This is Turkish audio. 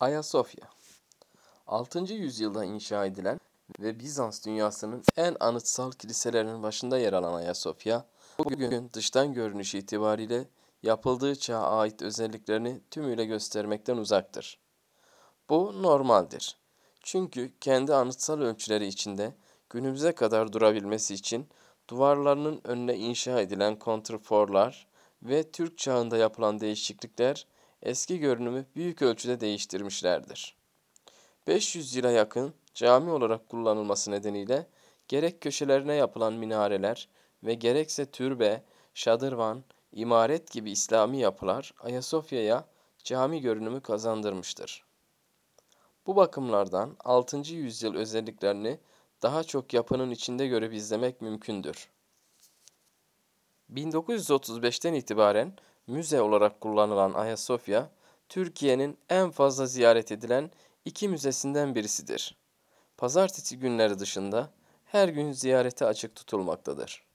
Ayasofya 6. yüzyılda inşa edilen ve Bizans dünyasının en anıtsal kiliselerinin başında yer alan Ayasofya, bugün dıştan görünüş itibariyle yapıldığı çağa ait özelliklerini tümüyle göstermekten uzaktır. Bu normaldir. Çünkü kendi anıtsal ölçüleri içinde günümüze kadar durabilmesi için duvarlarının önüne inşa edilen kontrforlar ve Türk çağında yapılan değişiklikler eski görünümü büyük ölçüde değiştirmişlerdir. 500 yıla yakın cami olarak kullanılması nedeniyle gerek köşelerine yapılan minareler ve gerekse türbe, şadırvan, imaret gibi İslami yapılar Ayasofya'ya cami görünümü kazandırmıştır. Bu bakımlardan 6. yüzyıl özelliklerini daha çok yapının içinde görüp izlemek mümkündür. 1935'ten itibaren müze olarak kullanılan Ayasofya, Türkiye'nin en fazla ziyaret edilen iki müzesinden birisidir. Pazartesi günleri dışında her gün ziyarete açık tutulmaktadır.